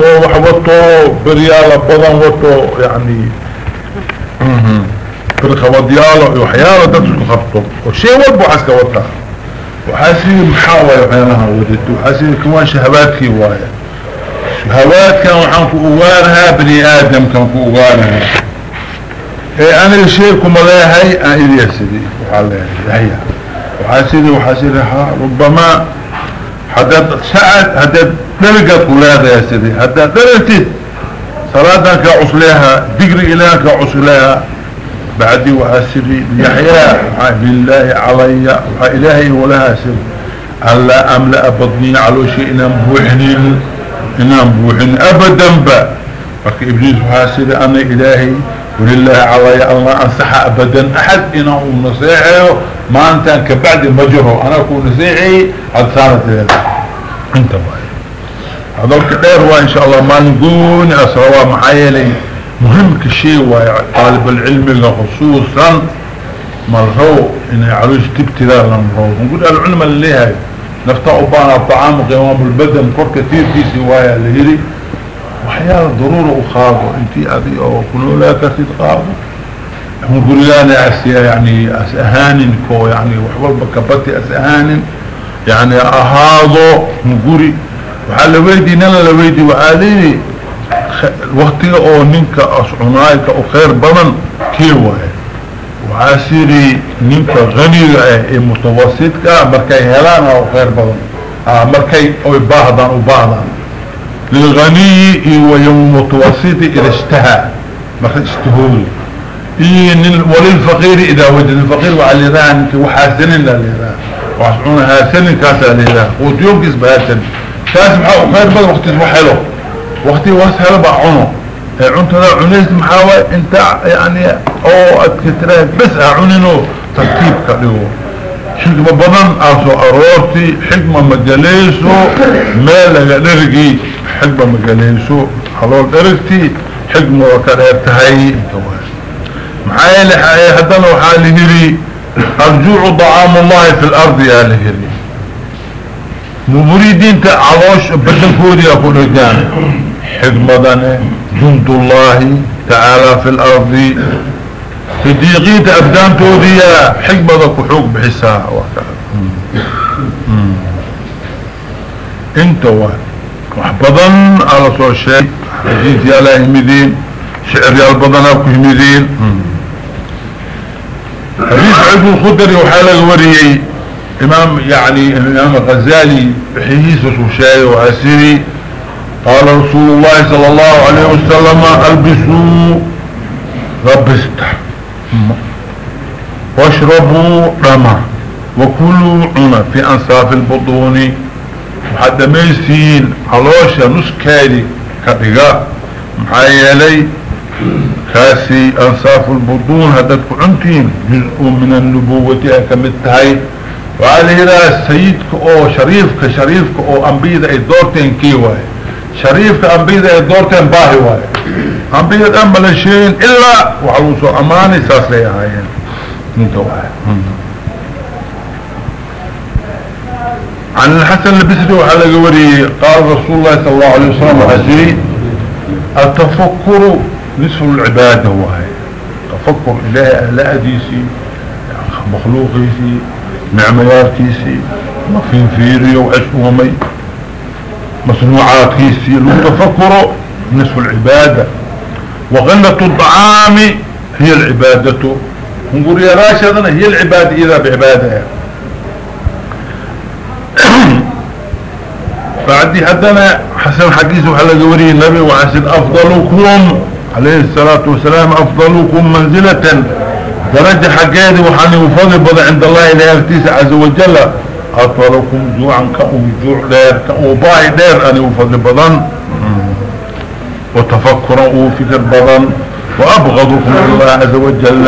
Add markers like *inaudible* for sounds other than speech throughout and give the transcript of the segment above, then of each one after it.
تو وحبطو بريالة بضان وطو يعني. برخوا ديالة وحيالة تتسكو خبطو وشي وضبو حسكا وطا وحاسي محاوة يحيانها ودت وحاسي كمان شهبات كيواية شهبات كانوا حنكو أوارها بني آدم كانكو أوارها. اي أنا يشيركم الله هاي اي اليسري وحالي هيا. وحاسي وحاسي ربما idiya sidii waxaa leehay yahya waxaa sidii waxaa sidii ha rubamaa haddaad sacad haddaad dherigaad ku leedahay sidii haddaad dherigtid salaadan kaa cusleeha digri ilahan kaa cusleeha bacdi waxaa siri yaxyaa waxaa lilaahi calaya waxaa ilaahay ولله علي الله انصح أبدا أحد. إنه نصيحي ما أنت أنك بعد مجره أنا أكون نصيحي عد سالة أنت باي هذا الكبير هو إن شاء الله ما نقول. أسروا معي لي مهم كشي هو طالب العلم خصوصا مرهو إن يعلوش تبتلاء لمرهو نقول العلم اللي هاي. نفتع بانا الطعام قيوام البدن. كور كثير في سوايا اللي هيري وحيال ضرورة اخاضه انتي أبي أو كنو لا كثير قاضه نقول لانا اسيا يعني اسهان كو يعني وحبال بكبتي اسهان يعني أهاضو نقولي وحال لويدي نانا لويدي وعاليني. وقتها أو ننك اصعنايك أو خير بمن كيوة. وعاسيري ننك غني إيه متوسطك مركي هلان أو خير بمن. آه مركي أو باهدان أو باهدان للغني ويوم متوسط إذا اشتهى. مركي اشتهول إيه وللفقير إذا وجد الفقير وعلى ذا وحاسن لله وحسعون هاسن كاسا لله وتيوم كسب هاسن. كاسم حاو خير بمن وقت حلو. وقتي واسهل بعنو عنت ذا عنيس محاوى إنت يعني أو اتكتراه بس عنينو ترتيب كاليو حكمة بدن أرسو ارورتي حكمة مجاليسو مالا نرقي حكمة مجاليسو حلول درقتي حكمة وكاليرتهاي معايا لحايا حدنا وحالي هري الجوع طعام الله في الأرض يا لهري مبريدين تعالوش بدن كوري اكون رجان حكمة جند الله تعالى في الأرض. صديقين ابدان توديا حكمة كحوق بحساء انت وحبضن على صور الشيء حديث يا لا يمدين شعر يا البضن أكو يمدين حديث عبد الخدري وحالة الوريي إمام يعني الامام الغزالي بحيث وشاي وعسيري. قال رسول الله صلى الله عليه وسلم ألبسوا ربست واشربوا رمى وكلوا عنا في أنصاف البطون. وحتى ميسين علوشة نسكالي كدقاء محايلي كاسي أنصاف البطون. هدتك عنتين جزء من النبوة اكمتهاي وعلى هذا سيدك أو شريفك شريفك أو انبيد اي دورتين كيواي شريفك انبيد اي دورتين باهي واي انبيد اما لشين إلا وحلوسو اماني ساس لي هايين. انت واي عن الحسن البسري وحلق وري قال رسول الله صلى الله عليه وسلم وحسري التفكر نصف العبادة واي تفكر إلهي لا اديسي مخلوقيسي نعمياركيسي مفين فيري وعشوهمي مصنوعاتكيسي لو تفكروا نصف العبادة وغلة الطعام هي العبادة. نقول يا راشدنا هي العبادة إذا بعبادة. *coughs* فعدي حدنا حسن حديث وحلق وري النبي وحسن أفضلكم عليه الصلاة والسلام أفضلكم منزلة. درجة حقيقي وحاني وفضل بضع عند الله إلى يغتيس عز وجل. أطولكم جوعا كأو جوع دير كأو باي دير أني وفضل بضن. وتفكرا وفكر بضن وأبغضكم الله عز وجل.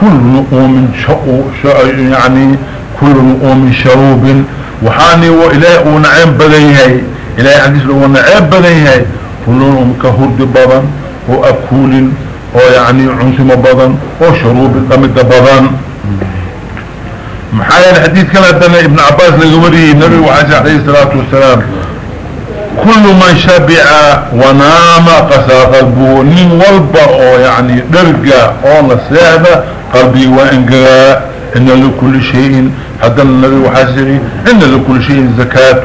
كل نؤوم شأو يعني كل نؤوم شروب. وحاني وإله ونعيم بديهي إلهي حديث له ونعيم بديهي كل نؤوم كهرد بضن وأكول ويعني عنسم بضن وشروب قمد بضن محايا الحديث كان ابن عباس لقوري النبي وعزة عليه الصلاة والسلام. كل من شبع ونام قسى قلبه نين يعني درقة أو نسيحة قلبي وانقراء إن لكل شيء حتى النبي وحسري. إن لكل شيء زكاة.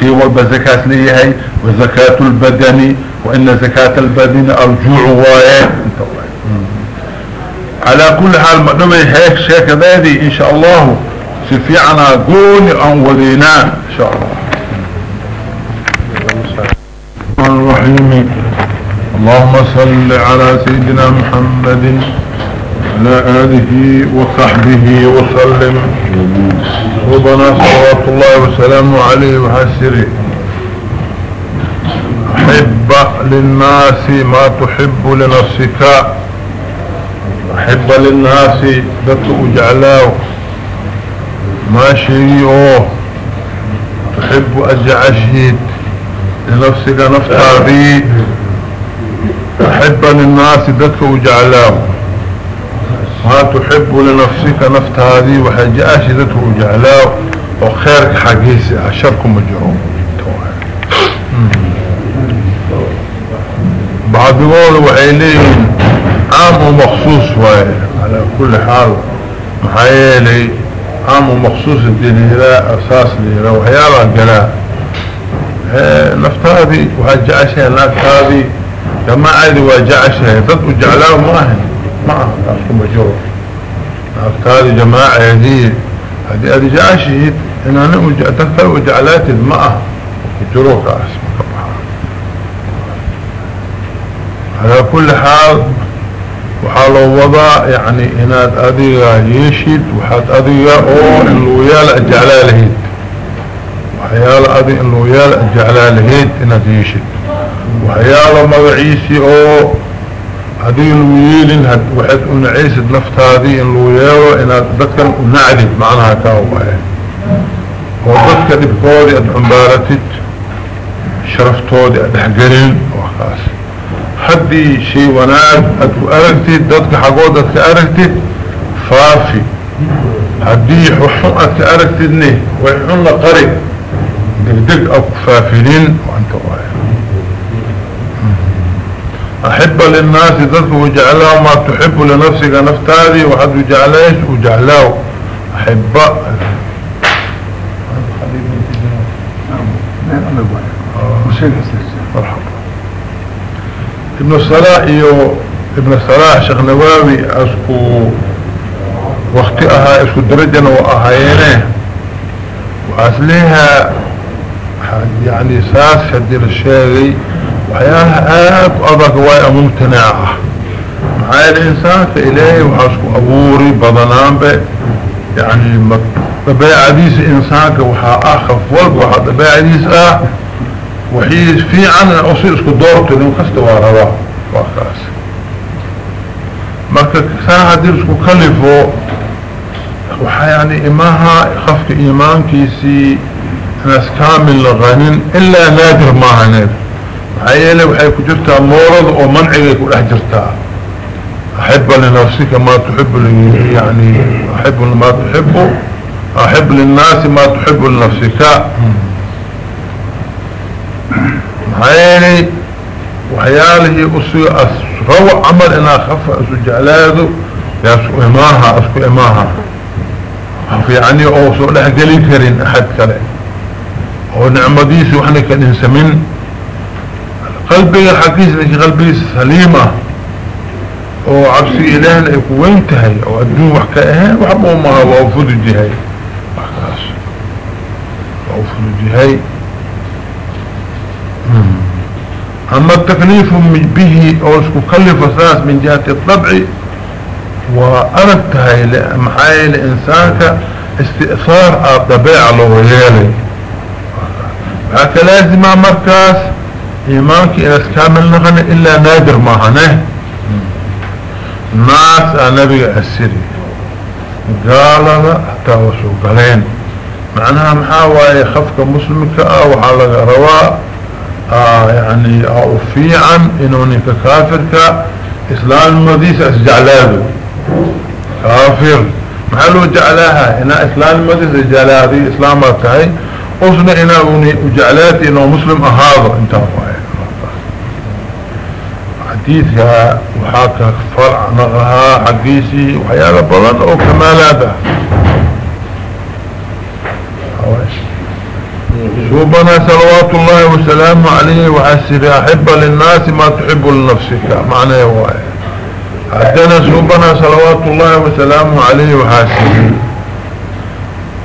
شيء والبا زكاة ليهي وزكاة البدن. وإن زكاة البدن أرجوع وآية. على كل حال مقدمي هيك شيك ذادي إن شاء الله. سفيعنا قولي أنولينا إن شاء الله. الرحيم. اللهم صل على سيدنا محمد وعلى آله وصحبه وسلم. ربنا صلوات الله وسلامه عليه وحسره. حب للناس ما تحب لنفسك. حب للناس ذكر جعلاه ما شيئوه تحب أجعشيد لنفسك نفسها بي أحب للناس ذكر وجعلاه ما تحب لنفسك نفت هذه وحجاش ذكر وجعلاه وخيرك حقيسي. عشركم مجروم بعد قول وحيلين عام ومخصوص على كل حال محايلي عام ومخصوص الدين لا أساس لي. لو حيالا قلاء نفتادي وهجعشها نفتادي جماعة دي وهجعشها ضد وجعلاه ماهن معه أسكو مجور نفتادي جماعة هذه هذه جعشهد إن أنا تكتر وجعلات الماء. يجروك أسمك على كل حال وحالو وضع يعني إناد أديغا يشد وحاد أديغا أو إنه يالا جعلاله وحيال أدي إنه يال جعلها لهيد تيشد وحيال مغعيسي أو هذه الويلين هد وحد أنعيسد نفت هذه إنه يالو إنها تذكر نعدد معناها كاوبايا وضدك دبكودي أدحنبارتت شرفتودي أدحقرين وخاص. حدي شي وناد أدو أرقتي ضدك حقود أدك أرقتي فافي. حدي ححن أدك أرقتي ويحن قريب دقدق أو كفافلين وانت وايا أحب للناس ذلك وجعلها ما تحب لنفسك نفتادي وحد وجعلهش وجعلاه أحب. ابن الصلاح ايو ابن الصلاح شيخ نواوي أسكو وقتها أسكو درجنا واهينه وأصليها يعني ساس حدي الشيغي وحيالها آب أضغ واي ممتناعة معايا الإنسان فإلهي وحاسكو أبوري بضنان بي يعني ببيع عديس إنسانك وحا أخف والب وحا ببيع عديس آه وحيس في عن أصير اسكو دورته لن كستوى روا وخاص marka saa haddii isku kalifo waxaa yani imaha qofka iimaankiisii ناس كامل لغانين إلا نادر ما هناد حيالي وحي كجرتها مورد ومنعي يكون أحجرتها أحب لنفسك ما تحب يعني أحب ما تحبه أحب للناس ما تحب لنفسك. حيالي وحياله أسوء أسروا عمل إنا خف أسو جعلاده يسو إماها أسو إماها يعني أوسو لها قلي كرين أحد كلام ونعمديس وحنا كان نسمين. قلبي الحقيس لكي قلبي سليمة. وعبسي إلهنا يكوين تهي؟ وأدون وحكاها وحبوا ما وأوفد الجهي. وحكاس وأوفد الجهي. أما التكليف به أو اسكو أساس من جهة الطبع وأردتها محايا لإنسانك استئثار الطبيعة لو يالي هكا لازم مركز إيمانك إلى كامل نغني إلا نادر ما هنه ناس نبي السري قال حتى وسو قالين معناها محاوى يخفك مسلمك وحالك رواء. آه يعني أو إنوني كافرك إسلام المديس اسجعلاده كافر. محلو جعلها هنا إسلام المديس اسجعلاده إسلام أصنا إنا وجعلاتي إنه مسلم أهاضو أنت حديثها وحاكا فرع نغها حقيسي وحيالا بلد أو كمالاته شوبنا صلوات الله وسلامه عليه وحسر أحب للناس ما تحب لنفسك. معنى هو عدنا شوبنا صلوات الله وسلامه عليه وحسر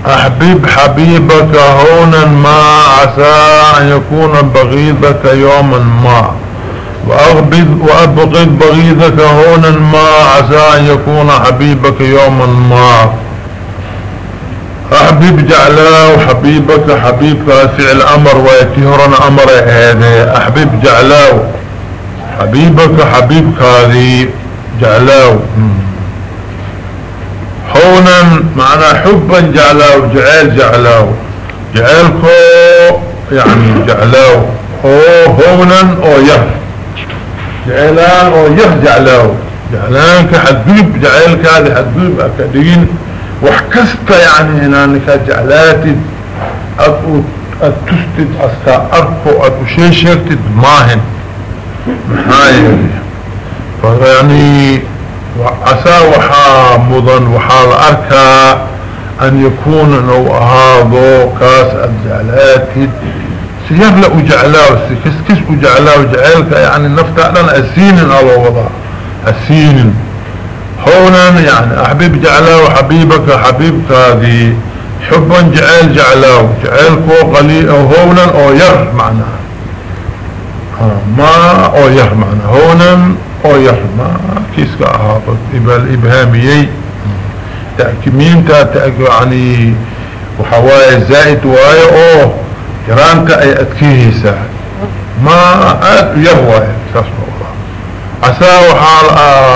أحبب حبيبك هونا ما عسى أن يكون بغيضك يوما ما. وأبغض بغيضك هونا ما عسى أن يكون حبيبك يوما ما. أحبب جعلاه حبيبك حبيبك فعل أمر ويتهرن أمر هذا. أحبب جعلاه حبيبك حبيبك هذه جعلاه. هونا معنى حبا جعلاه جعل جعلاه. جعلكو يعني جعلاه. هونا أو يه جعلان أو يه جعلاه. جعلان كحدوب جعلك هذه حدوب أكادين وحكست يعني انك جعلاتي أتستد اسكا أركو اتشيشرتد ماهن. محايا فيعني عسى وحا مضن وحا الاركا أن يكون نو هذا كاس الجعلاتي. سيغلق جعلاه كس كس جعلاه جعلك يعني النفط اعلان اسين على وضع. اسين هونا يعني أحبيب جعله حبيبك حبيبك هذه حبا جعل جعله جعلكو قليل هونا أو ير معنى ما أو ير معنى هونا أو ير ما كيسك اهابط ابا الابهاميي تأكمين تأكد يعني وحواي زائد وآي أو جرانتا أي اتكيهيسا ما أت يهوى تسمع عسى وحال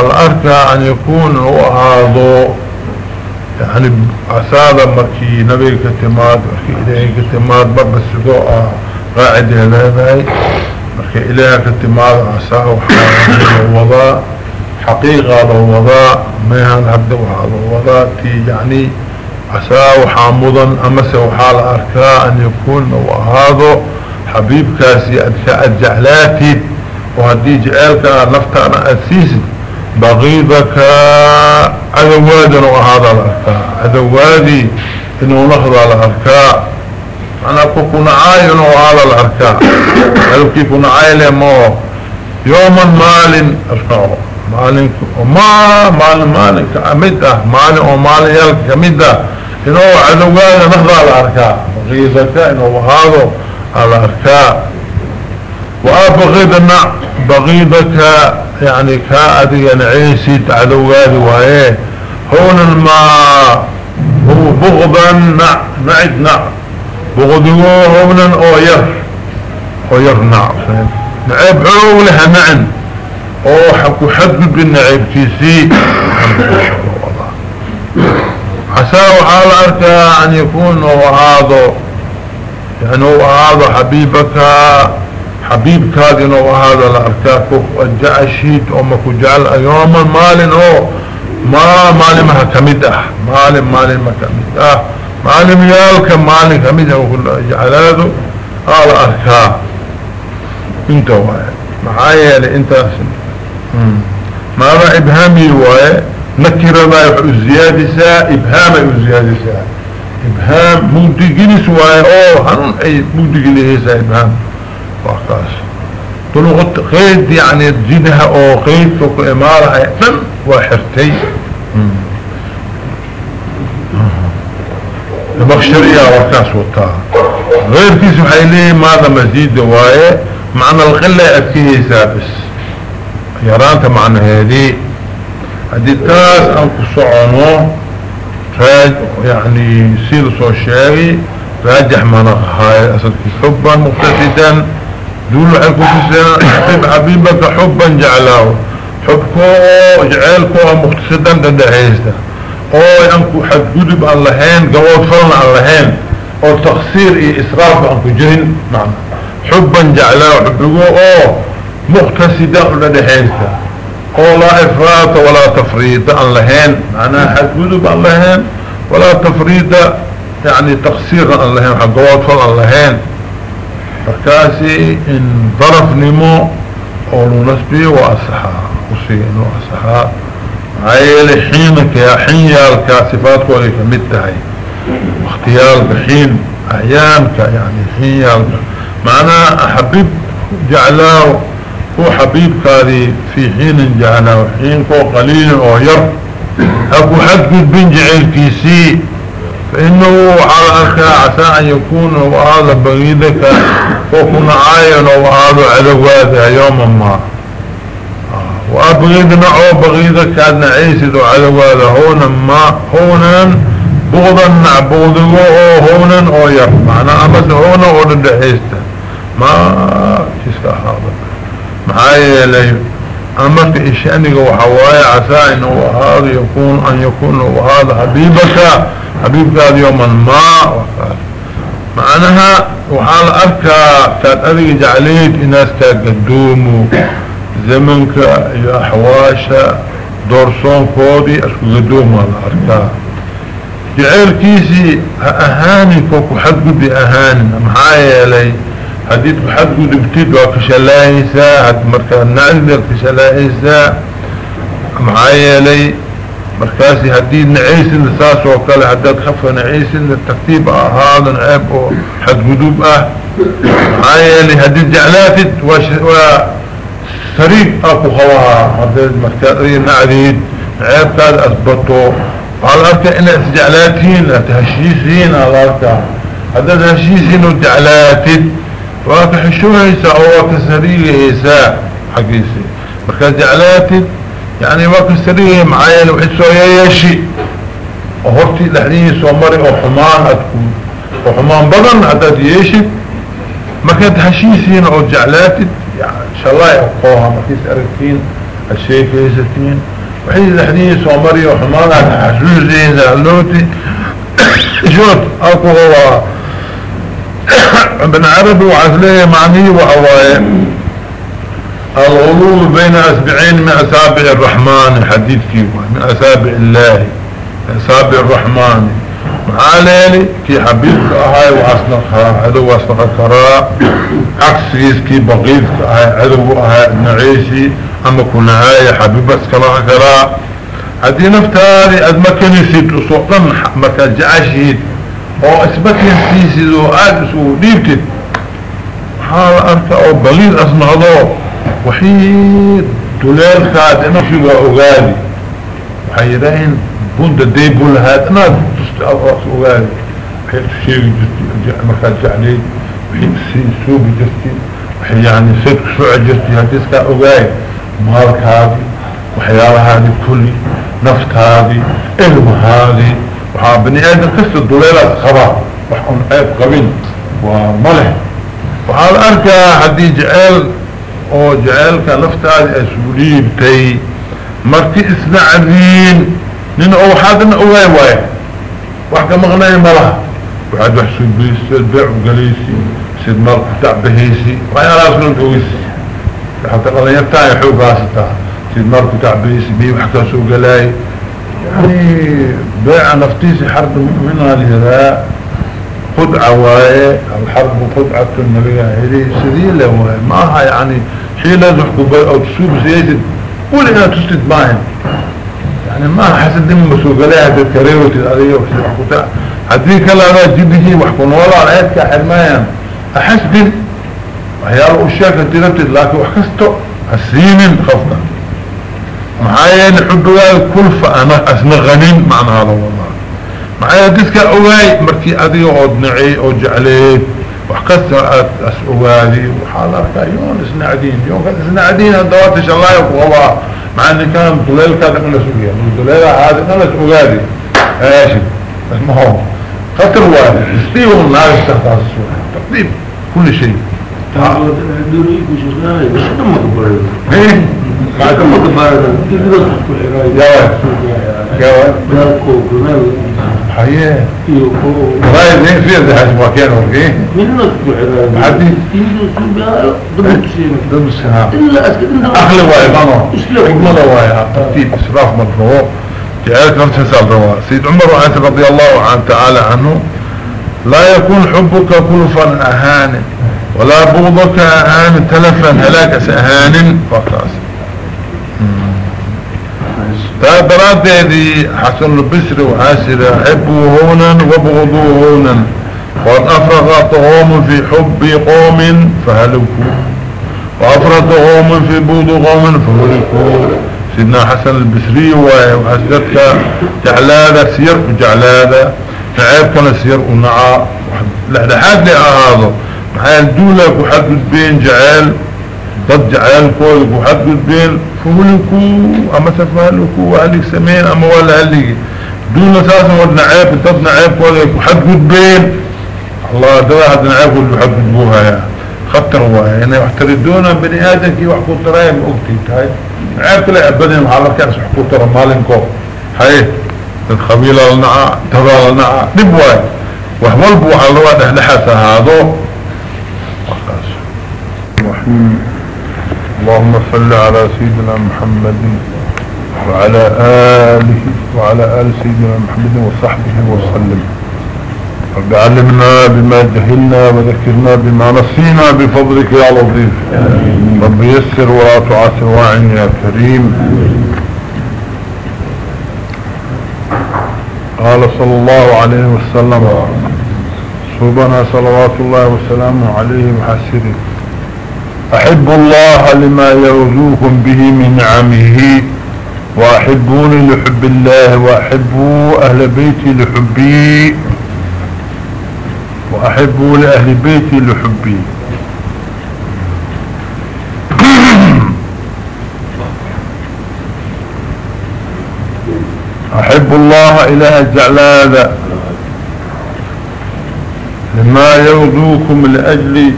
الأركى أن يكون هو هذا. يعني عسى مركي نبي كتماد مركي إليه كتماد باب السدوء قاعد هذا مركي إليه كتماد عسى وحال وضاء حقيقة وضاء ميهان هبد وهذا وضاء يعني عسى وحامضا أمس وحال أركى أن يكون هو هذا حبيب كاسي أدفع الجعلاتي وهدي جعلك نفتنا أسيسي بغيضك عدوادا وهذا الأركاء. عدوادي إنه نخضى الأركاء. أنا كنا عاين وهذا الأركاء هل كنا عاين مو. يوما مال أركاء مال ما مال مال كأمدة. مال ومال يلك كأمدة. إنه عدوادا نخضى الأركاء بغيضك إنه هذا الأركاء وأبغضنا بغيضك يعني كأدي نعيسي تعدوالي وهي. هون الماء هو بغضا نع نعد نع بغضه هونا أو ير أو ير نع نعيب لها نعن أو حكو حد بالنعيب تيسي عساه حال أركا أن يكون هو هذا. يعني هو هذا حبيبك حبيب كادن وهذا الاركاكف الجعشيت امكو جعل ايوما مال أو ما مال ما كمده مال مال ما كمده مال يالك مال كمده وكل جعلاده قال أركا. انت واي. معايا لانت ماذا إبهامي واي. نكر ما الزيادة سا إبهام الزيادة سا إبهام ممتقين سواي. أوه هنون أي ممتقين سا إبهام. وقاس طلقت قيد يعني جنها أو قيد فوق امارة أيضا وحرتي المخشرية وقاس وطاها غير كيس حيليه ماذا مزيد وايه معنى القلة اتكيه سابس. يرانت معنى هذه. هديتاس أنكو صعونو راج يعني سير سوشيالي راجح منقها أصل حبا مقتصدا دول حيكو تسينا حبيب حبيبك حبا جعله حبكو جعلكو مقتصدا أو أنكو حد قدب اللهين قوات فرنا اللهين أو تقصير إي إسراف أنكو جهن. نعم. حبا جعله حبكو أو مقتصدا تدعيستا أو لا إفراط ولا تفريط اللهين معناها حد قدب اللهين ولا تفريط يعني تقصير اللهين حقوات فل اللهين فكاسي إن ظرف نمو أولو نسبي واسحا وسيئنو اسحا عيالي حينك يا حين يالك صفات كولي كمتهي واختيار بحين ايامك يعني حين يالك. معنى حبيب جعلاه هو حبيب كاري في حين جعلاه. حين كو قليل أو ير. أكو حد بن جعل كيسي فإنه على أركا عسى أن يكون وهذا بغيدك. وكنا عاين وهذا عدواتها يوما ما. وأبغيدنا أو بغيدك كان عيسد وعدواتها هونا ما هونا بغضا نعبوده أو هونا أو ير معنى أمس هونا أو ندحيسته ما تسكى هذا معايا لي أمرك إشانك وحوايا عسى إنه هذا يكون أن يكون وهذا حبيبك. حبيبك هذا يوما ما وقال معناها وحال كان أذيك جعليت إناس كقدومو زمنك يا أحواشا دورسون كودي على أركا جعل كيسي أهاني كوكو حد قد أهاني معايا لي حديث حد قد ابتد وكشلايسا حد مركا نعذر كشلايسا معايا لي مركاسي هديد نعيس النساس وكالي حداد خفة نعيس التكتيب هذا نعيب حد قدوب آه. معايا لي هديد جعلاتد وسريب اكو خواها هديد مركاسي نعديد عيب كاد اثبتو على أركا أنا جعلاتين تهشيسين على أركا. هداد هشيسين وجعلاتد واك حشوهيسا أو كسريهيسا حقيسي مركز جعلاتد يعني واك سريه معايا لو حسو ياشي وهرتي لحديه سومري أو حمان اتكون وحمان بدن عدد ياشي ما كانت هشيسين أو جعلاتد يعني إن شاء الله يبقوها ما كيس اركتين الشيء كيستين وحيد لحديه سومري أو حمان حسوزين زعلوتي جوت *coughs* أكو هو *coughs* ابن عربي وعسليه معني وحوايه الغلول بين أسبعين من أسابع الرحمن حديث كيف من أسابع الله أسابع الرحمن. معالي كي حبيبك أهاي وعصنقها عدو وعصنقها عكس كي بغيثك أهاي عدو أهاي نعيشي. أما كنا هاي حبيبك كلا كلا هذه نفتاري أد ما كان يسيد أسوطا مكان جعشيد أو أسبك ينسيسي ذو آدسو ديبتد حال أنت أو بليل أصنعضو وحيد دولال خادنا في أغالي. وحيدين بند ديبول هادنا تستأغاس أغالي وحيد الشيء مكان جعلي وحيد سوبي جستي وحي يعني سيد شعر جستي هاتيسكا أغالي مالك هذه وحيالها هذه كلي نفط هذه علم هذه وحا بني آدم كست الدولالات خبار وحن عيب قبين وملح. وحال أركا حدي جعل oo jaceelka naftaadi asuuliibtay marti isna cadiin nin oo waxaadna ogaay واحد مغنايه ملا واحد حسين بيس تبع وجليسي سيد مرق تعبهيسي وأنا راسل انتويس حتى قال لي تاعي حوفا ستا سيد مرق تعبهيسي بي وحتى سوق لاي يعني بيع نفتيسي حرب من الهراء خدعة واي الحرب خدعة النبي هذه سريلة واي. ماها يعني شيء لازم حكوا بيقوا تسوب سيدي قولي أنا تسلت باهم يعني ما حسد دم مسوق لها تتكريوة تتعليه وحكوتا هذه كلا لا جيبه وحكون ولا العيد كحرمايا احسد وحيال أشياء كتيرتد لكن وحكستو. السينين خفضا. معايا نحبوا الكلفة أنا اسنغنين معنى هذا والله. معايا ديسك اوغاي مركي أدي أو دنعي أو جعلي وحكست اسوغادي وحالات يون اسنعدين كان اسنعدين الدوات إن شاء الله يقوى مع ان كان دليل كان من سوريا دليل هذا أنا اسوغادي إيش ما هو خطر واحد. استيو النار استخدام السوريا تقديم كل شيء ما إيه ما كبر كده يا يا داركو جمال حياه يو رايد زين فيه ده حاجة مكان ورقيه من نصب عدي. يجوا سوبيا ضد شيء ضد السهام. إلا أسكت إنه أخلي واي غنو إسلام. حكمة واي ترتيب إسراف مطلوب جعلت نفس سال روا سيد عمر وعنت رضي الله عنه تعالى عنه. لا يكون حبك كلفا أهان ولا بغضك أهان تلفا هلاك اهان فقاس تابرات هذه حسن البشر وحاسر حبوا هونا وبغضوا هونا. وقد قوم في حب قوم فهلكوا. وأفرغ قوم في بغض قوم فهلكوا. سيدنا حسن البشري وحسدتك جعلادة سير وجعلادة كان سير ونعا لحد هذا. محايا دولك وحد بين جعال ضد جعال كويك وحد بين. فهلكوا اما تفهلكوا وعليك سمين اما ولا هليك دون أساسا ودنا عيب ضد نعيب كويك وحد بين الله دوا حد نعيب وحد بوها يا خطر واي أنا يحتردون بني آدم كي وحكو ترايم اكتي هاي عيب كلا ابدا على كاس وحكو ترى مالنكو الخبيلة لنا تبا لنا دبواي وحوال بوحا لوا دحدحة هذا اللهم صل على سيدنا محمد وعلى آله وعلى آل سيدنا محمد وصحبه وسلم. رب علمنا بما جهلنا وذكرنا بما نسينا بفضلك يا لطيف. رب يسر ولا تعسر واعن يا كريم. قال صلى الله عليه وسلم صوبنا صلوات الله وسلامه عليه وحسره. أحب الله لما يرزوكم به من نعمه وأحبوني لحب الله وأحبوا أهل بيتي لحبي وأحبوا لأهل بيتي لحبي. أحب الله إله جعلاذا لما يرضوكم لأجل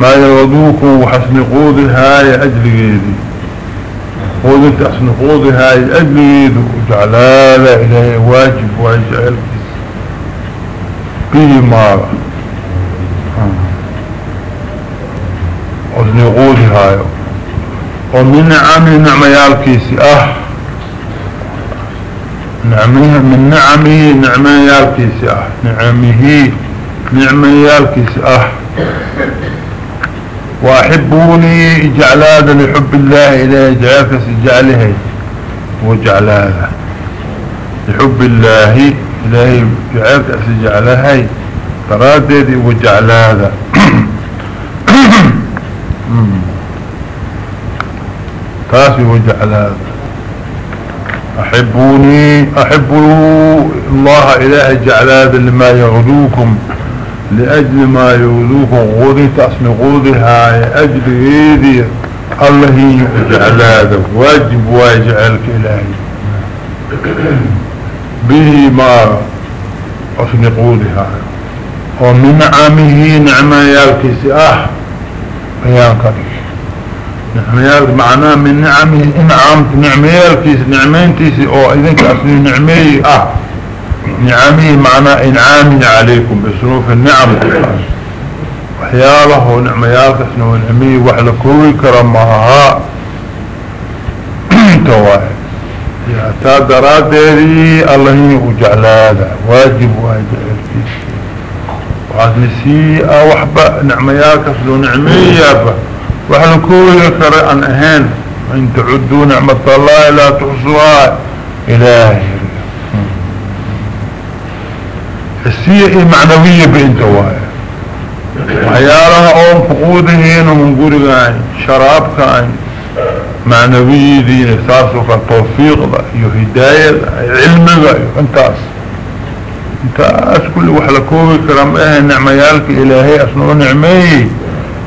ما يرضوكم وحسن قوضها أجل غيري قوضة حسن قوضها أجل غيري وجعلاذا إله واجب واجعل به مارا حسن قوضها ومن نعم نعم يالكيسي أه. نعمه من نعمه نعمه يالكيس أه. نعمه نعمه يالكيس أه. واحبوني اجعل هذا لحب الله اليه جعلك سجعله وجعل هذا لحب الله الهي جعلك سجعله تراددي وجعل هذا *coughs* تاسي وجعل هذا أحبوني أحبوا الله إله جعل هذا لما يغدوكم لأجل ما يغدوكم غودي تأسن غودها أجل إيدي الله يجعل هذا واجب واجعلك إلهي. به ما أسن غودها ومن عامه نعمة يالكسي أه أيام كريم نعميال معناه من نعمه انعمت نعميالكيس نعمينتيس أو اذنك اصلي نعمي آه نعمي معناه انعامي عليكم بسنوف النعم. وحياله نعميالك اسنو نعمي وحل كوي كرمها. يا تادرات دي الله يجعل هذا واجب واجب. وعاد نسيئة وحبا نعميالك اسنو نعمي يابا وحنا كوي كري عن اهين ان تعدوا نعمة الله لا تحصوها. إلهي. السيئة معنوية بإنت وايا وحيالها اون فقودهين ومن قرقان شراب كان معنوية دين اساسك التوفيق ذا يو هداية علم ذا انتاس انتاس كل وحلا كوي كرم اهن نعميالك إلهي أسنو نعمي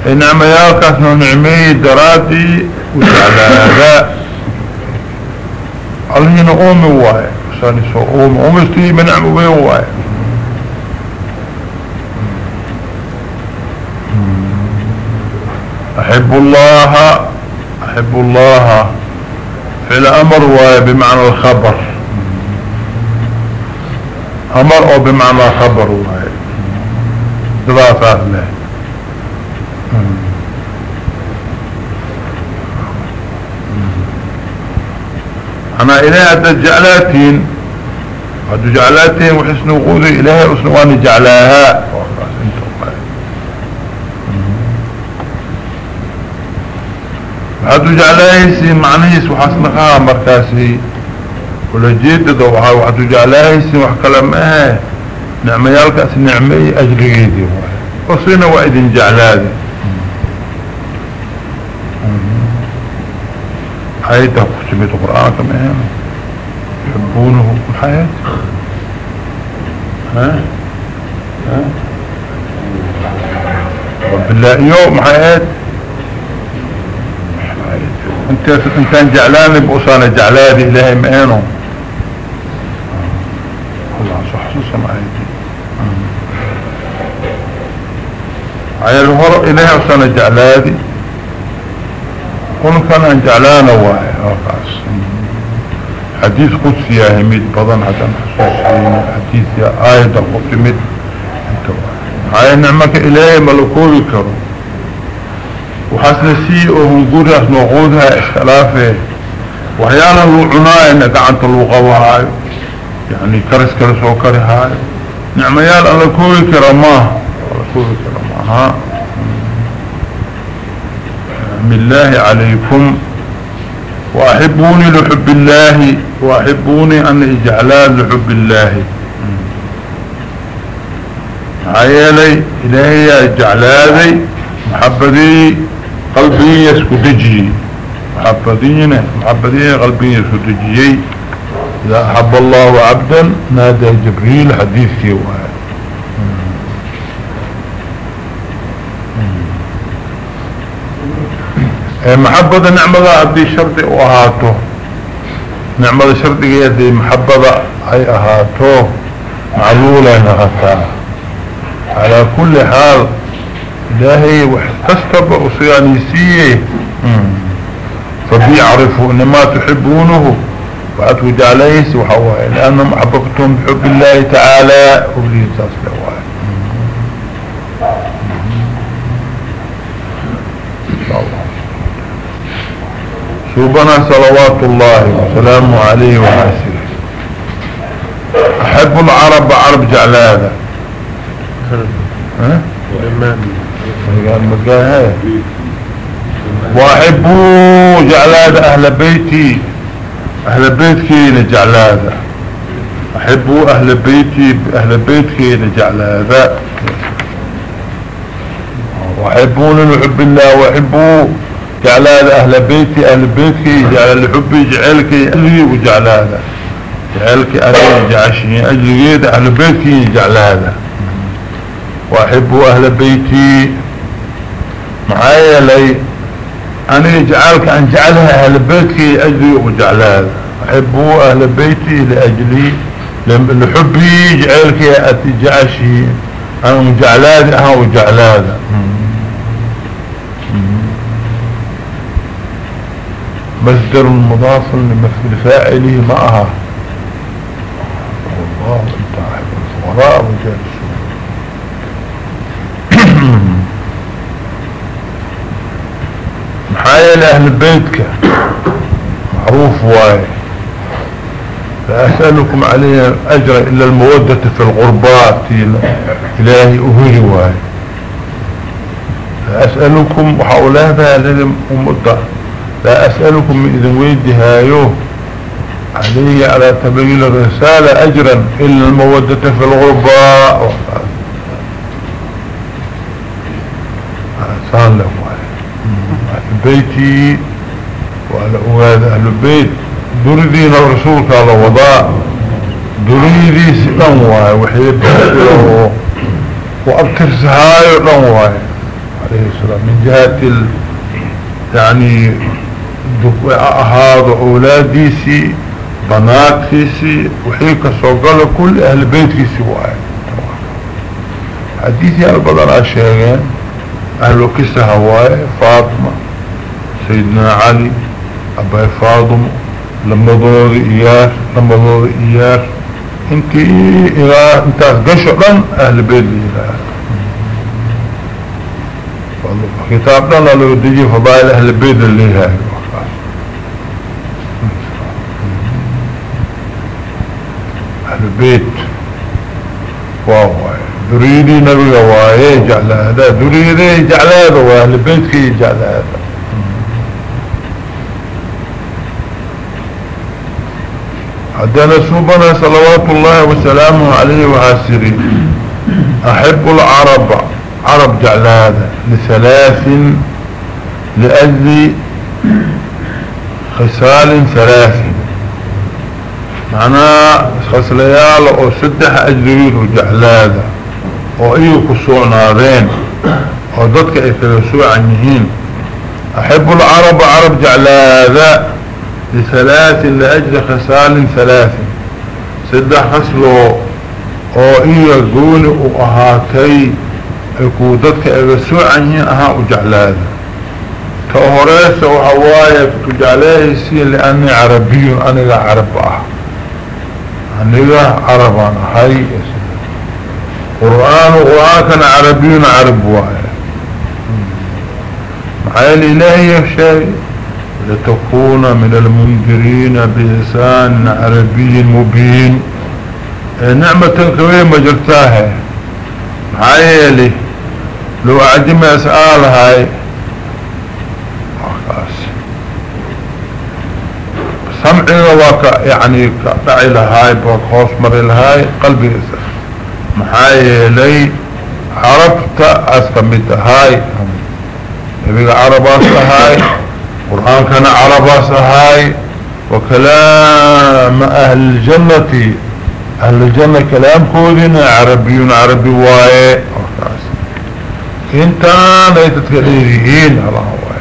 نعم يالكاسنا نعمي دراتي وعلى هذا علينا أمي واي ساني سو أمي أمي استي من نعم واي أحب الله أحب الله في الأمر واي بمعنى الخبر. أمر أو بمعنى خبر دراسات له أنا إلهي الدجالاتين هدو جعلاتهم وحسن وقوذي إلهي أسنواني جعلاها هدو جعلاهيسي معنيس وحسنقها مركاسي ولا جيدة وحدو جعلاهيسي وحكلمها نعمة يالكاس نعمة أجريدي وصينا وإذن جعلادي حياته كتبت القرآن كمان يحبونه الحياة ها؟ ها؟ رب الله يوم حياة. انت انت جعلان بأسانة جعلادي الهي مئينهم الله صح سمع يدي عيال هر الهي أسانة جعلادي كل كان جعلان واحد. حديث قدسي يا هميد بضن عدم حسوسين حديث يا آية قدمت هاي نعمك إلهي ملكوه كرو وحسن سيء وهم قرية نقودها اختلافه وحيانا العناء انك عنت الوغوهاي يعني كرس كرس وكري هاي. نعميال ملكوه كرماه ملكوه كرماه من الله عليكم. وأحبوني لحب الله. وأحبوني أن إجعلان لحب الله. عيالي إلهي إجعلاني قلبي يسكدجي محبدين محبدي قلبي يسكدجي إذا أحب الله عبدا نادى جبريل حديث كيوان محبة نعمة عبدي شرطي وهاته نعمة شرطي يدي محبة أي اهاته معلولة نغتا على كل حال إلهي وحتستبع وصيانيسيه فبيعرفوا انما تحبونه وعدوا جعليس وحواه لأنهم أحببتهم بحب الله تعالى. وبليه تصلوا سبنا صلوات الله وسلامه عليه وعسره أحب العرب عرب جعلادة ها؟ وأحبوا جعلادة أهل بيتي. أهل بيتك جعلادة. أحبوا أهل بيتي أهل بيتك جعلادة. وأحبون لحب الله وأحبوا جعل هذا أهل بيتي أهل بيتك جعل لحبي جعلك أهلي وجعل هذا جعلك أهلي جعشني أجل أهل بيتك جعل هذا وأحب أهل بيتي. معايا لي أنا جعلك أن جعلها أهل بيتك أجلي وجعل هذا أحب أهل بيتي لأجلي. لحبي جعلك أتجعشي أنا جعل هذا وجعل هذا مصدر لمثل فاعله معها. والله انت احب الفقراء رجال محايا لأهل بيتك. معروف واي لا أسألكم عليه أجر إلا المودة في الغربات. إلهي أهري واي لا أسألكم وحاولها ذا لهم أمضى لا أسألكم من إذن ويدهايوه عليه على تبين الرسالة أجرا إلا المودة في الغرباء. سان له أهل بيتي وعلى أولاد أهل البيت. دريدين الرسول قال وضاء. دريدي سنواي وحيد وأبترسهاي لنواي عليه السلام. من جهة ال... يعني هذا أولاديسي بناتيسي وحيك سوقل كل أهل بيتكيسي واحد حديثي البضل عشاقين أهل كيسة هواي فاطمة. سيدنا علي أباي فاطمة لما ضوض إياس لما ضوض إياس انتي إلى انت قشرا أهل بيت إله كتابنا لو تجي فضائل أهل البيت اللي هاي أهل البيت واو. دريدي نبي وايه جعل هذا؟ دريدي جعل هذا. وأهل البيت كي جعل هذا. عدنا سوبنا صلوات الله وسلامه عليه وعسره أحب العرب عرب جعل هذا لثلاث لأجل خسال ثلاث. معناه خسليال أو سدح اجرين وجعل هذا. أو ايو كسوعناذين أو ضدك اي كسوع عنهين. أحب العرب عرب جعل هذا. لثلاث لأجل خسال ثلاث. سدح خسلو أو ايو قولي واهاتي اكو ضدك اي كسوع عنهين أها هذا كهوريس وحوايا كجعليه سي لأني عربي أنا عرب أه. أنا عربان هاي قرآن وقرآن عربي عرب واحد. معايا الإلهي شيء. لتكون من المنذرين بلسان عربي مبين. نعمة كوية مجرتاها معايا لي لو أعجم أسأل هاي. سمعي وواقع يعني كدعي لهاي بوكوس مري لهاي قلبي محاي لي عرفت اسكمت هاي. يبقى عرباس هاي. قرآن كان عرباس هاي وكلام أهل الجنة أهل الجنة كلام كودين عربي عربي واي. إنت ليتتكليرين الله واي.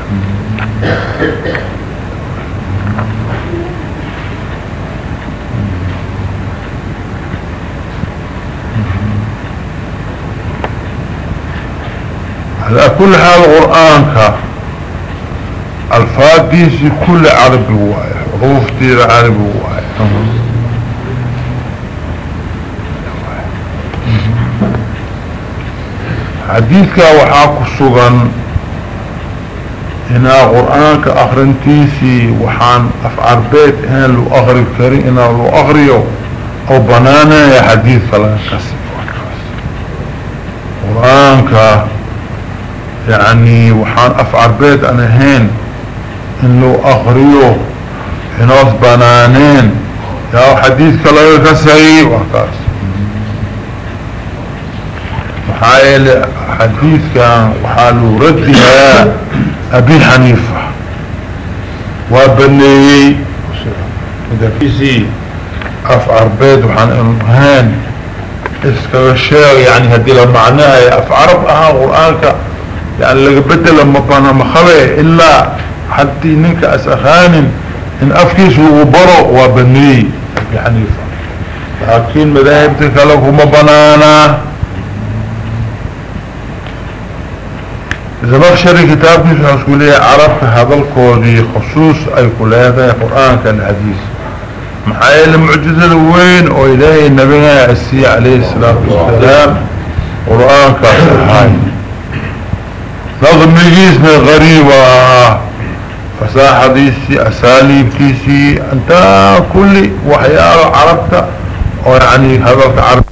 على كل حال قرآنك الفاتيسي كل عربي واي حروف دير عربي واي حديثك وحاكو السغن هنا قرآنك أخرنتيسي وحان أفعر بيت هنا لو أغري الكريم هنا لو أغريو أو بنانا يا حديث فلا كسب قرآنك يعني وحان افعل بيت أنا هين. انه اغريو هنوث بنانين. يا حديث كلاوي كسري وحكاس وحايل حديث كان وحالو ردها أبي حنيفة. وبنيي اذا فيسي افعل بيت وحان إسكو الشيء يعني هدي له معناها افعل بها قرآنك. يعني لقى بدل لما بانا مخبئ إلا حتى ننك أسخان إن أفكيس وبرو وبني أبي حنيفة. لكن مذاهبتك لكم بنانا. إذا بخشري كتاب نسو حسولي عرفت هذا الكودي خصوص أي كل هذا القرآن كان حديث محايا المعجزة الوين وإلهي النبي السي عليه الصلاة والسلام قرآن كان حديث نظميجيسنا غريبة. فساحة ديسي أساليب كيسي أنت كل وحياة عربت ويعني هذا عرب